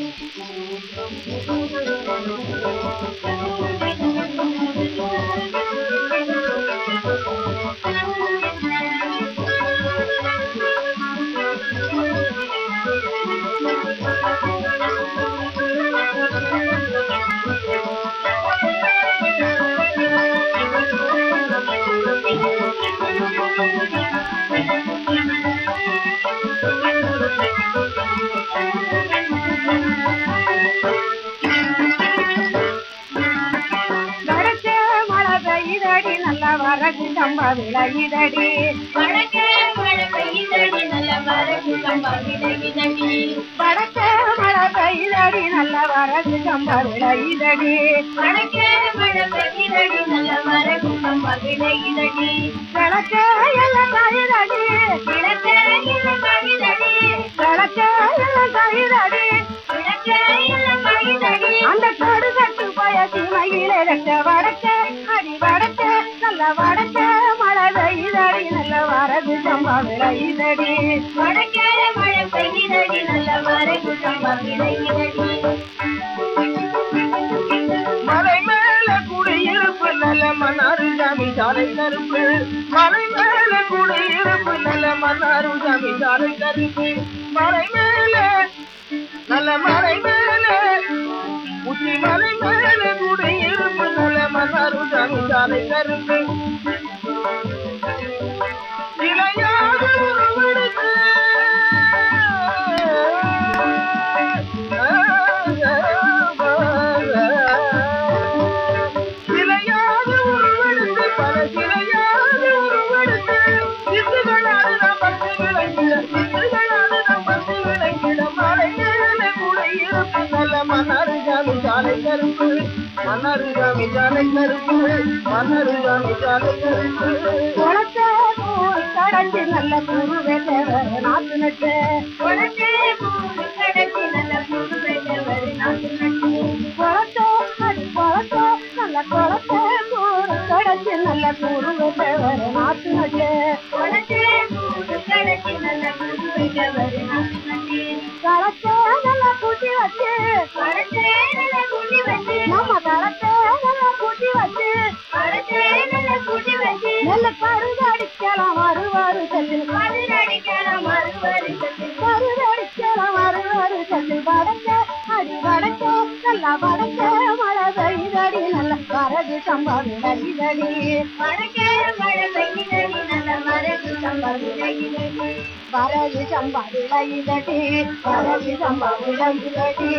Thank you. வரகு கம்ப விளையுதடி வடக்கே மழை பெய்யுதடி நல்ல வரகு கம்பா விளையுதடி வடக்கே மழை பெய்யுதடி நல்ல வரகு கம்ப விளையுதடி வடக்கே மழை நல்ல கம்பா பெய்யுதடி நல்ல வரகு கம்ப விளையுதடி வடக்கே மழை பெய்யுதடி நல்ல வரகு கம்பா விளையுதடி மலை மேல குடியிருப்பு நல்ல மன்னாரு சாமி சாலை கருப்பு. மலை மேல குடியிருப்பு நல்ல மன்னாரு சாமி சாலை கருப்பு. மலை மேல நல்ல மலை மேல உச்சி மலை மேல குடியிருப்பு நல்ல மன்னாரு சாமி சாலை கருப்பு. சாமி சாலை கருப்பு மன்னர் சாமி சாலை கருப்பு மன்னர் சாமி சாலை கருப்பு. குளத்தே போய் கடந்து நல்ல குரு தேவர் நாத்து நட்டு நல்ல நாட்டு நட்டு நல்ல குளத்தே கூறு கடந்து நல்ல நாத்து நட்டு வடக்கே நல்ல குரு வெள்ளவர் நல்ல கருதடிக்கலாம் மதுரடிக்கலாம் மறுவருஷத்தில் கருதடிக்கலாம் செல்லில் வடக்கே அடி வடக்கே நல்ல வடக்கே மழை பெய்தடி நல்ல மழை நல்ல வரகு சம்பாவிடடி